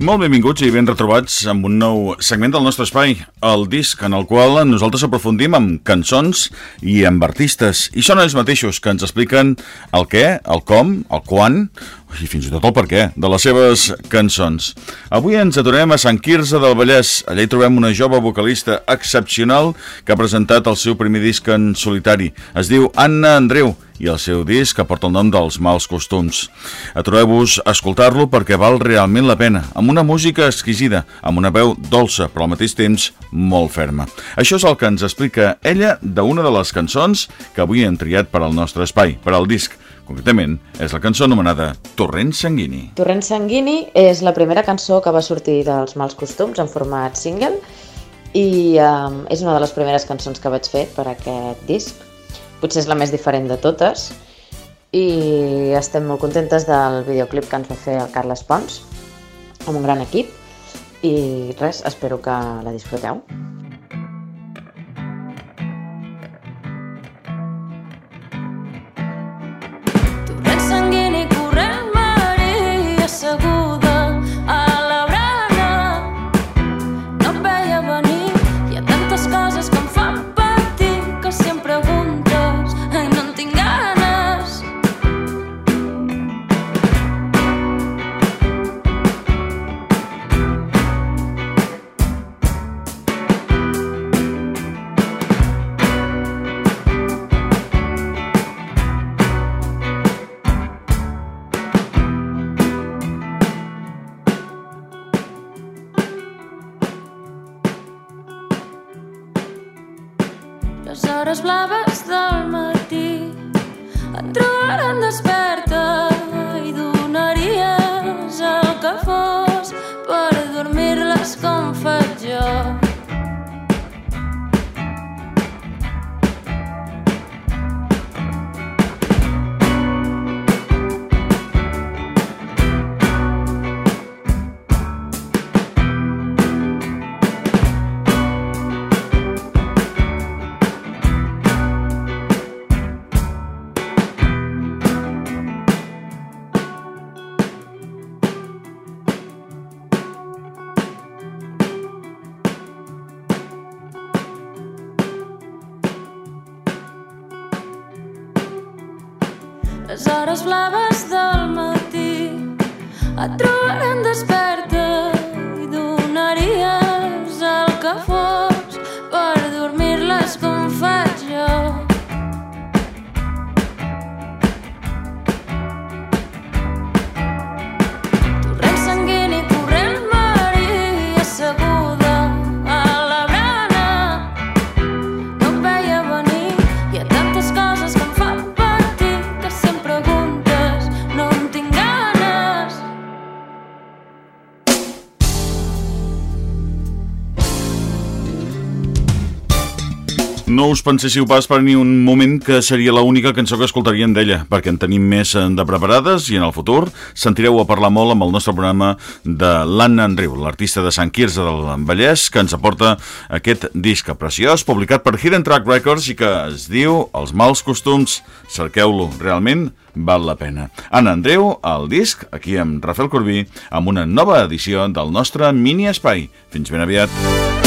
Molt benvinguts i ben retrobats amb un nou segment del nostre espai, el disc en el qual nosaltres aprofundim amb cançons i amb artistes. I són ells mateixos que ens expliquen el què, el com, el quan i fins i tot el per què de les seves cançons. Avui ens aturem a Sant Quirze del Vallès. Allà hi trobem una jove vocalista excepcional que ha presentat el seu primer disc en solitari. Es diu Anna Andreu i el seu disc que porta el nom dels mals costums. Atureu-vos a escoltar-lo perquè val realment la pena, amb una música exquisida, amb una veu dolça, però al mateix temps molt ferma. Això és el que ens explica ella d'una de les cançons que avui hem triat per al nostre espai, per al disc. Concretament, és la cançó anomenada Torrent Sanguini. Torrent Sanguini és la primera cançó que va sortir dels mals costums en format single i um, és una de les primeres cançons que vaig fer per aquest disc potser és la més diferent de totes. I estem molt contentes del videoclip que ens va fer el Carles Pons amb un gran equip. I res, espero que la disfruteu. Les hores blaves del matí et trobaran desperta Les hores blaves del matí et trobaran desperta No us penséssiu pas per ni un moment que seria l'única cançó que escoltarien d'ella, perquè en tenim més eh, de preparades i en el futur sentireu a parlar molt amb el nostre programa de l'Anna Andreu, l'artista de Sant Quirze del Vallès, que ens aporta aquest disc preciós, publicat per Hidden Track Records i que es diu Els mals costums. Cerqueu-lo, realment val la pena. Anna Andreu, el disc, aquí amb Rafael Corbí, amb una nova edició del nostre mini espai. Fins ben aviat.